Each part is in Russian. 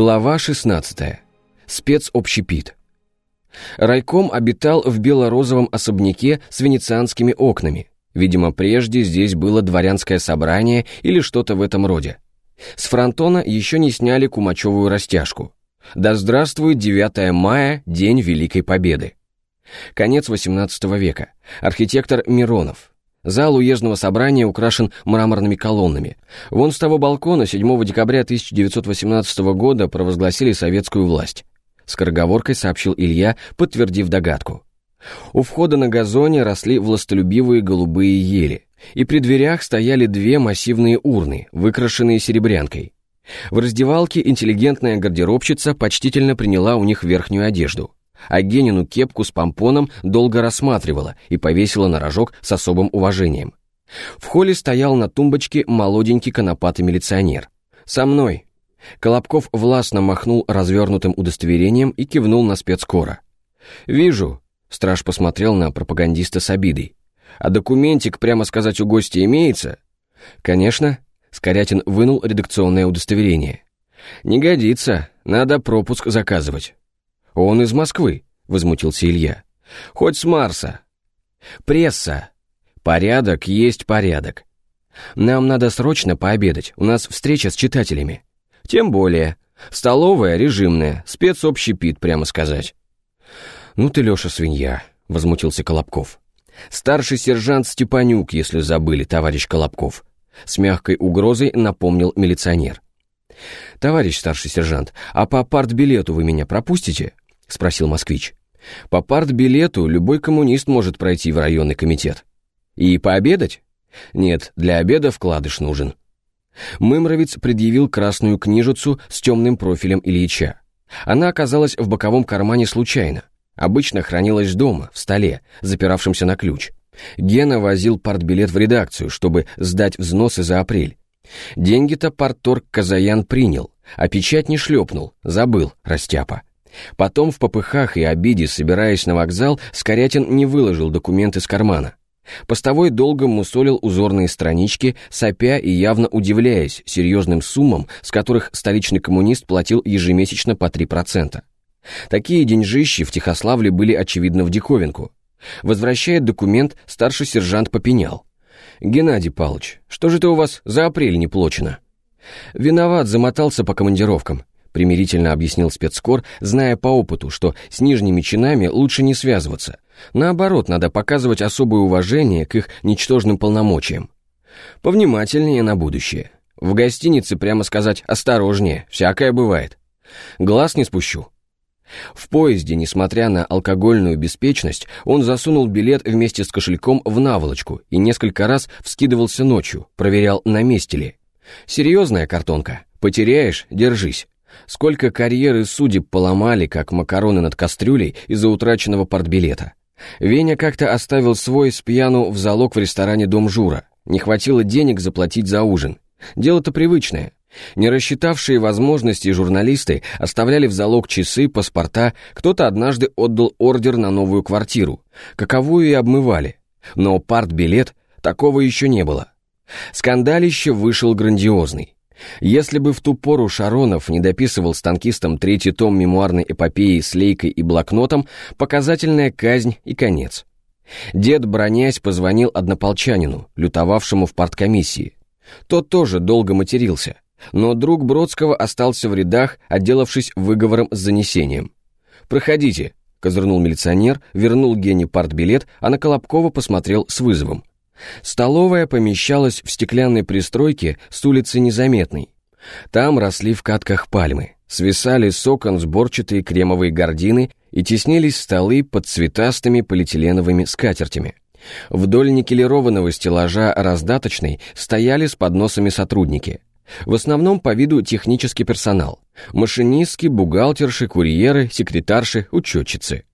Глава 16. Спецобщепит. Райком обитал в бело-розовом особняке с венецианскими окнами. Видимо, прежде здесь было дворянское собрание или что-то в этом роде. С фронтона еще не сняли кумачевую растяжку. Да здравствует 9 мая, День Великой Победы. Конец XVIII века. Архитектор Миронов. Зал уездного собрания украшен мраморными колоннами. Вон с того балкона 7 декабря 1918 года провозгласили советскую власть. Скороговоркой сообщил Илья, подтвердив догадку. У входа на газоне росли властолюбивые голубые ели, и при дверях стояли две массивные урны, выкрашенные серебрянкой. В раздевалке интеллигентная гардеробщица почтительно приняла у них верхнюю одежду а Генину кепку с помпоном долго рассматривала и повесила на рожок с особым уважением. В холле стоял на тумбочке молоденький конопатый милиционер. «Со мной!» Колобков властно махнул развернутым удостоверением и кивнул на спецкора. «Вижу», — страж посмотрел на пропагандиста с обидой. «А документик, прямо сказать, у гостя имеется?» «Конечно», — Скорятин вынул редакционное удостоверение. «Не годится, надо пропуск заказывать». «Он из Москвы», — возмутился Илья. «Хоть с Марса». «Пресса. Порядок есть порядок. Нам надо срочно пообедать, у нас встреча с читателями. Тем более. Столовая режимная, спецобщепит, прямо сказать». «Ну ты, Леша, свинья», — возмутился Колобков. «Старший сержант Степанюк, если забыли, товарищ Колобков», — с мягкой угрозой напомнил милиционер. «Товарищ старший сержант, а по партбилету вы меня пропустите?» — спросил москвич. «По партбилету любой коммунист может пройти в районный комитет. И пообедать? Нет, для обеда вкладыш нужен». Мымровец предъявил красную книжицу с темным профилем Ильича. Она оказалась в боковом кармане случайно. Обычно хранилась дома, в столе, запиравшемся на ключ. Гена возил партбилет в редакцию, чтобы сдать взносы за апрель. Деньги-то партторг Казаян принял, а печать не шлепнул, забыл, растяпа. Потом в попыхах и обиде, собираясь на вокзал, Скорятин не выложил документ из кармана. Постовой долго мусолил узорные странички, сопя и явно удивляясь серьезным суммам, с которых столичный коммунист платил ежемесячно по 3%. Такие деньжищи в Тихославле были очевидно в диковинку. Возвращая документ, старший сержант попенял. «Геннадий Павлович, что же это у вас за апрель не плочено?» «Виноват, замотался по командировкам примирительно объяснил спецкор, зная по опыту, что с нижними чинами лучше не связываться. Наоборот, надо показывать особое уважение к их ничтожным полномочиям. Повнимательнее на будущее. В гостинице, прямо сказать, осторожнее, всякое бывает. Глаз не спущу. В поезде, несмотря на алкогольную беспечность, он засунул билет вместе с кошельком в наволочку и несколько раз вскидывался ночью, проверял, на месте ли. Серьезная картонка. Потеряешь — держись. Сколько карьеры судеб поломали, как макароны над кастрюлей из-за утраченного портбилета. Веня как-то оставил свой с пьяну в залог в ресторане «Дом Жура». Не хватило денег заплатить за ужин. Дело-то привычное. Не рассчитавшие возможности журналисты оставляли в залог часы, паспорта, кто-то однажды отдал ордер на новую квартиру, каковую и обмывали. Но партбилет такого еще не было. Скандалище вышел грандиозный. Если бы в ту пору Шаронов не дописывал с третий том мемуарной эпопеи с лейкой и блокнотом, показательная казнь и конец. Дед, бронясь, позвонил однополчанину, лютовавшему в парткомиссии. Тот тоже долго матерился, но друг Бродского остался в рядах, отделавшись выговором с занесением. «Проходите», — козырнул милиционер, вернул Гене партбилет, а на Колобкова посмотрел с вызовом. Столовая помещалась в стеклянной пристройке с улицы Незаметной. Там росли в катках пальмы, свисали с окон сборчатые кремовые гардины и теснились столы под цветастыми полиэтиленовыми скатертями. Вдоль никелированного стеллажа раздаточной стояли с подносами сотрудники. В основном по виду технический персонал. Машинистки, бухгалтерши, курьеры, секретарши, учетчицы.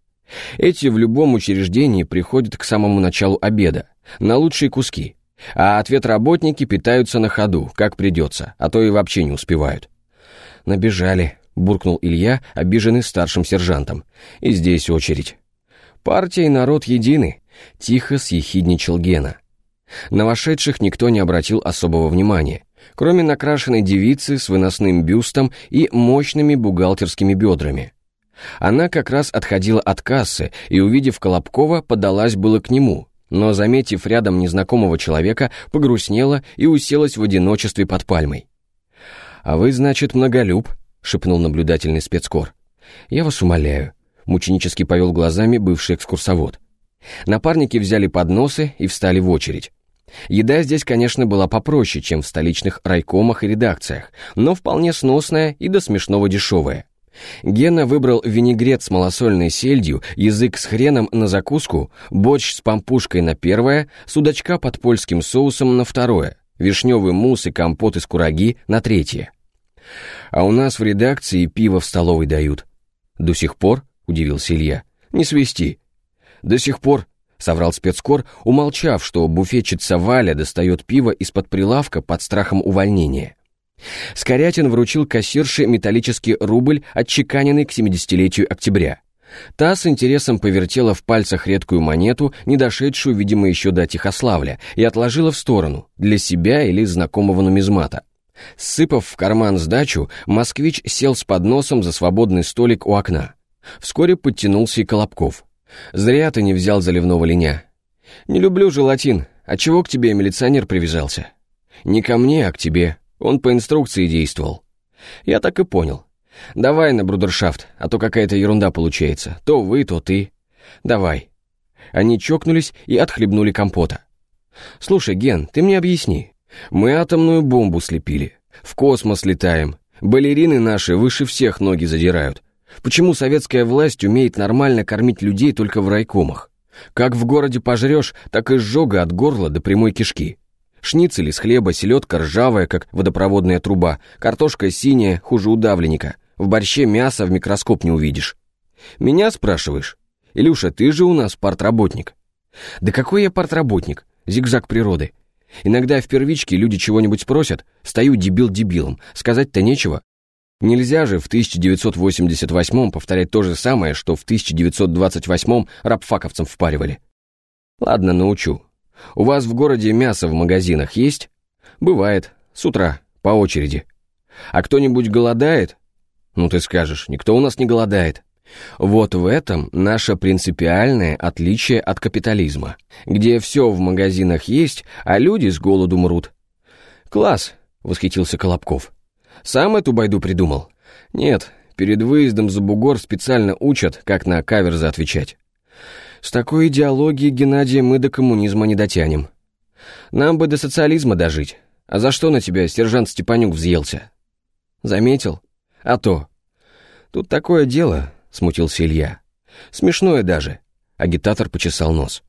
Эти в любом учреждении приходят к самому началу обеда, на лучшие куски, а ответработники питаются на ходу, как придется, а то и вообще не успевают. «Набежали», — буркнул Илья, обиженный старшим сержантом. «И здесь очередь». «Партия и народ едины», — тихо съехидничал Гена. На вошедших никто не обратил особого внимания. кроме накрашенной девицы с выносным бюстом и мощными бухгалтерскими бедрами. Она как раз отходила от кассы и, увидев Колобкова, подалась было к нему, но, заметив рядом незнакомого человека, погрустнела и уселась в одиночестве под пальмой. «А вы, значит, многолюб?» — шепнул наблюдательный спецкор. «Я вас умоляю», — мученически повел глазами бывший экскурсовод. Напарники взяли подносы и встали в очередь. Еда здесь, конечно, была попроще, чем в столичных райкомах и редакциях, но вполне сносная и до смешного дешевая. Гена выбрал винегрет с малосольной сельдью, язык с хреном на закуску, борщ с пампушкой на первое, судачка под польским соусом на второе, вишневый мусс и компот из кураги на третье. А у нас в редакции пиво в столовой дают. До сих пор, удивился Илья, не свисти. До сих пор, соврал спецкор, умолчав, что буфетчица Валя достает пиво из-под прилавка под страхом увольнения. Скорятин вручил кассирше металлический рубль, отчеканенный к 70-летию октября. Та с интересом повертела в пальцах редкую монету, не дошедшую, видимо, еще до Тихославля, и отложила в сторону, для себя или знакомого нумизмата. Сыпав в карман сдачу, москвич сел с подносом за свободный столик у окна. Вскоре подтянулся и Колобков. «Зря ты не взял заливного линя». «Не люблю желатин. А чего к тебе милиционер привязался?» «Не ко мне, а к тебе», он по инструкции действовал. Я так и понял. Давай на брудершафт, а то какая-то ерунда получается. То вы, то ты. Давай. Они чокнулись и отхлебнули компота. Слушай, Ген, ты мне объясни. Мы атомную бомбу слепили. В космос летаем. Балерины наши выше всех ноги задирают. Почему советская власть умеет нормально кормить людей только в райкомах? Как в городе пожрешь, так и сжога от горла до прямой кишки. Шницель из хлеба, селедка ржавая, как водопроводная труба, картошка синяя, хуже удавленника. В борще мясо в микроскоп не увидишь. Меня спрашиваешь? Илюша, ты же у нас партработник. Да какой я партработник? Зигзаг природы. Иногда в первичке люди чего-нибудь спросят, стою дебил дебилом, сказать-то нечего. Нельзя же в 1988 повторять то же самое, что в 1928 рабфаковцам впаривали. Ладно, научу. У вас в городе мясо в магазинах есть? Бывает. С утра, по очереди. А кто-нибудь голодает? Ну ты скажешь, никто у нас не голодает. Вот в этом наше принципиальное отличие от капитализма, где все в магазинах есть, а люди с голоду мрут. Класс, восхитился Колобков. Сам эту байду придумал? Нет, перед выездом за бугор специально учат, как на каверзы отвечать. С такой идеологией, Геннадия, мы до коммунизма не дотянем. Нам бы до социализма дожить. А за что на тебя сержант Степанюк взъелся? Заметил? А то. Тут такое дело, смутился Илья. Смешное даже. Агитатор почесал нос.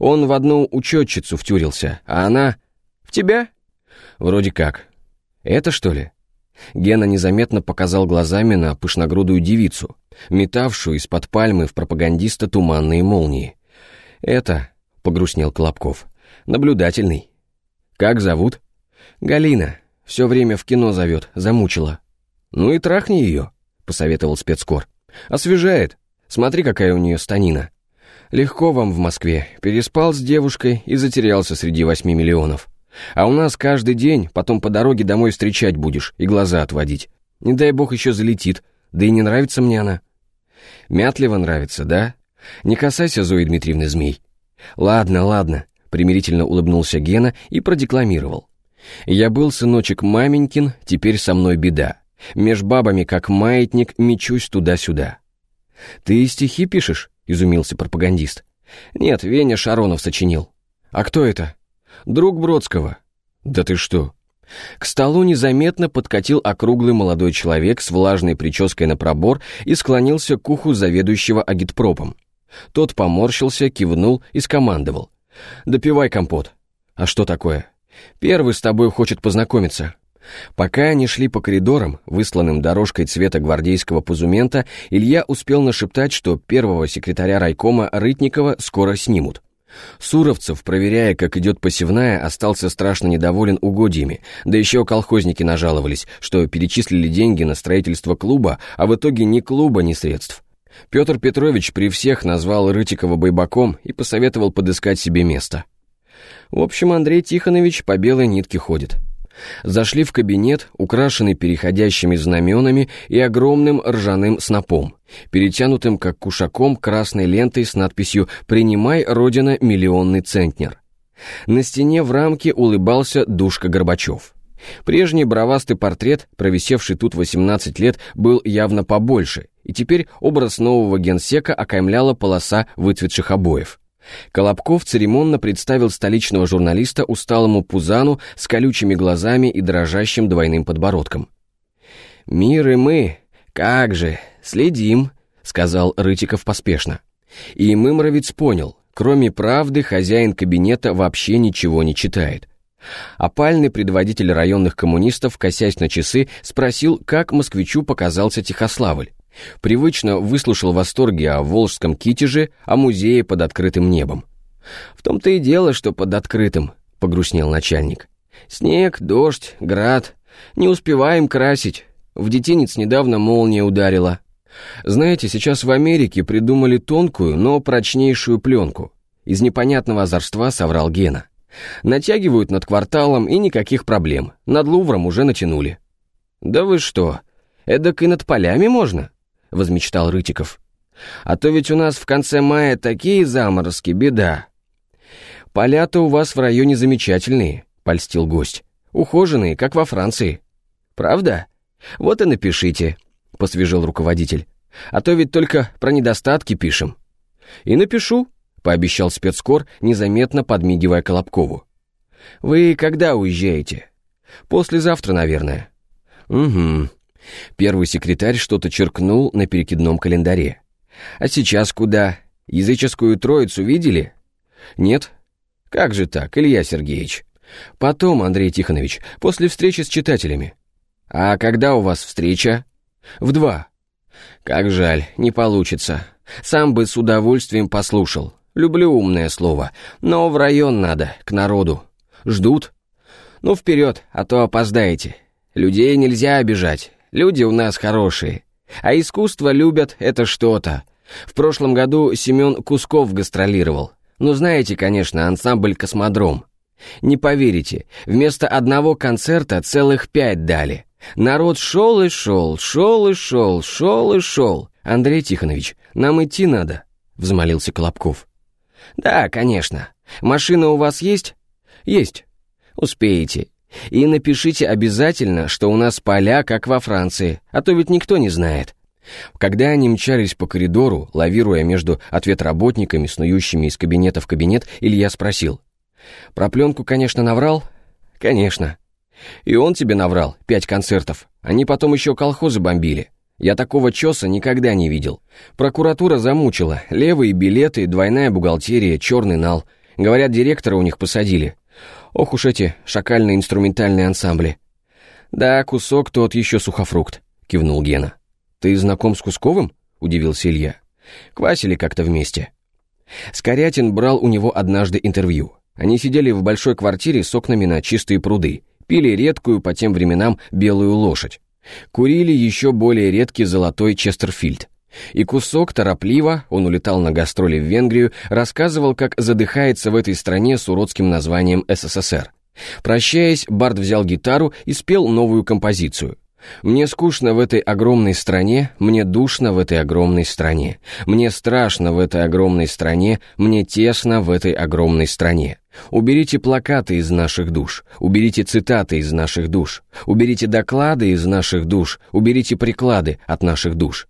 Он в одну учетчицу втюрился, а она... В тебя? Вроде как. Это что ли? Гена незаметно показал глазами на пышногрудую девицу, метавшую из-под пальмы в пропагандиста туманные молнии. «Это», — погрустнел Колобков, — «наблюдательный». «Как зовут?» «Галина. Все время в кино зовет, замучила». «Ну и трахни ее», — посоветовал спецкор. «Освежает. Смотри, какая у нее станина». «Легко вам в Москве. Переспал с девушкой и затерялся среди восьми миллионов». А у нас каждый день, потом по дороге домой встречать будешь и глаза отводить. Не дай бог еще залетит, да и не нравится мне она. Мятлива нравится, да? Не касайся Зои Дмитриевны змей. Ладно, ладно, примирительно улыбнулся Гена и продекламировал. Я был сыночек маменькин, теперь со мной беда. Меж бабами, как маятник, мечусь туда-сюда. Ты стихи пишешь? Изумился пропагандист. Нет, Веня Шаронов сочинил. А кто это? Друг Бродского. Да ты что? К столу незаметно подкатил округлый молодой человек с влажной прической на пробор и склонился к уху заведующего агитпропом. Тот поморщился, кивнул и скомандовал. «Допивай компот». «А что такое?» «Первый с тобой хочет познакомиться». Пока они шли по коридорам, высланным дорожкой цвета гвардейского пузумента, Илья успел нашептать, что первого секретаря райкома Рытникова скоро снимут. Суровцев, проверяя, как идет посевная, остался страшно недоволен угодьями, да еще колхозники нажаловались, что перечислили деньги на строительство клуба, а в итоге ни клуба, ни средств. Петр Петрович при всех назвал Рытикова бойбаком и посоветовал подыскать себе место. В общем, Андрей Тихонович по белой нитке ходит. Зашли в кабинет, украшенный переходящими знаменами и огромным ржаным снопом, перетянутым как кушаком красной лентой с надписью «Принимай, Родина, миллионный центнер». На стене в рамке улыбался Душка Горбачев. Прежний бровастый портрет, провисевший тут 18 лет, был явно побольше, и теперь образ нового генсека окаймляла полоса выцветших обоев. Колобков церемонно представил столичного журналиста усталому Пузану с колючими глазами и дрожащим двойным подбородком. «Мир и мы, как же, следим», — сказал Рытиков поспешно. И Мымровец понял, кроме правды хозяин кабинета вообще ничего не читает. Опальный предводитель районных коммунистов, косясь на часы, спросил, как москвичу показался Тихославль. Привычно выслушал восторги о Волжском Китеже, о музее под открытым небом. «В том-то и дело, что под открытым», — погрустнел начальник. «Снег, дождь, град. Не успеваем красить. В детинец недавно молния ударила. Знаете, сейчас в Америке придумали тонкую, но прочнейшую пленку. Из непонятного озорства соврал Гена. Натягивают над кварталом и никаких проблем. Над Лувром уже натянули». «Да вы что, эдак и над полями можно?» — возмечтал Рытиков. «А то ведь у нас в конце мая такие заморозки, беда». «Поля-то у вас в районе замечательные», — польстил гость. «Ухоженные, как во Франции». «Правда? Вот и напишите», — посвежил руководитель. «А то ведь только про недостатки пишем». «И напишу», — пообещал спецкор, незаметно подмигивая Колобкову. «Вы когда уезжаете?» «Послезавтра, наверное». «Угу», Первый секретарь что-то черкнул на перекидном календаре. «А сейчас куда? Языческую троицу видели?» «Нет». «Как же так, Илья Сергеевич?» «Потом, Андрей Тихонович, после встречи с читателями». «А когда у вас встреча?» «В два». «Как жаль, не получится. Сам бы с удовольствием послушал. Люблю умное слово, но в район надо, к народу. Ждут?» «Ну, вперед, а то опоздаете. Людей нельзя обижать. Люди у нас хорошие. А искусство любят это что-то. В прошлом году Семен Кусков гастролировал. Ну, знаете, конечно, ансамбль «Космодром». Не поверите, вместо одного концерта целых пять дали. Народ шел и шел, шел и шел, шел и шел. Андрей Тихонович, нам идти надо, взмолился Колобков. Да, конечно. Машина у вас есть? Есть. Успеете. И напишите обязательно, что у нас поля, как во Франции, а то ведь никто не знает. Когда они мчались по коридору, лавируя между ответработниками, снующими из кабинета в кабинет, Илья спросил. «Про пленку, конечно, наврал?» «Конечно». «И он тебе наврал, пять концертов. Они потом еще колхозы бомбили. Я такого чеса никогда не видел. Прокуратура замучила. Левые билеты, двойная бухгалтерия, черный нал. Говорят, директора у них посадили. Ох уж эти шакальные инструментальные ансамбли. Да, кусок тот еще сухофрукт, кивнул Гена. Ты знаком с Кусковым? Удивился Илья. Квасили как-то вместе. Скорятин брал у него однажды интервью. Они сидели в большой квартире с окнами на чистые пруды, пили редкую по тем временам белую лошадь. Курили еще более редкий золотой Честерфильд. И кусок торопливо, он улетал на гастроли в Венгрию, рассказывал, как задыхается в этой стране с уродским названием СССР. Прощаясь, Барт взял гитару и спел новую композицию. «Мне скучно в этой огромной стране, мне душно в этой огромной стране, мне страшно в этой огромной стране, мне тесно в этой огромной стране. Уберите плакаты из наших душ, уберите цитаты из наших душ, уберите доклады из наших душ, уберите приклады от наших душ.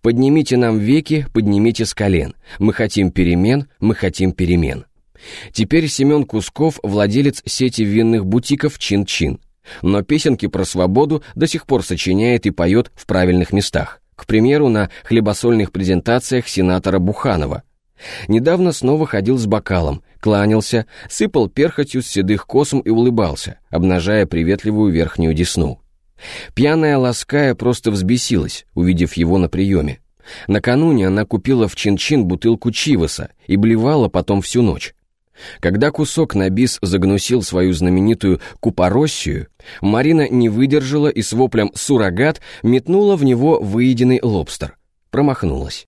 Поднимите нам веки, поднимите с колен. Мы хотим перемен, мы хотим перемен. Теперь Семен Кусков владелец сети винных бутиков «Чин-Чин». Но песенки про свободу до сих пор сочиняет и поет в правильных местах. К примеру, на хлебосольных презентациях сенатора Буханова. Недавно снова ходил с бокалом, кланялся, сыпал перхотью с седых косом и улыбался, обнажая приветливую верхнюю десну. Пьяная Лаская просто взбесилась, увидев его на приеме. Накануне она купила в Чин-Чин бутылку Чиваса и блевала потом всю ночь. Когда кусок на бис загнусил свою знаменитую купороссию, Марина не выдержала и с воплем «суррогат» метнула в него выеденный лобстер. Промахнулась.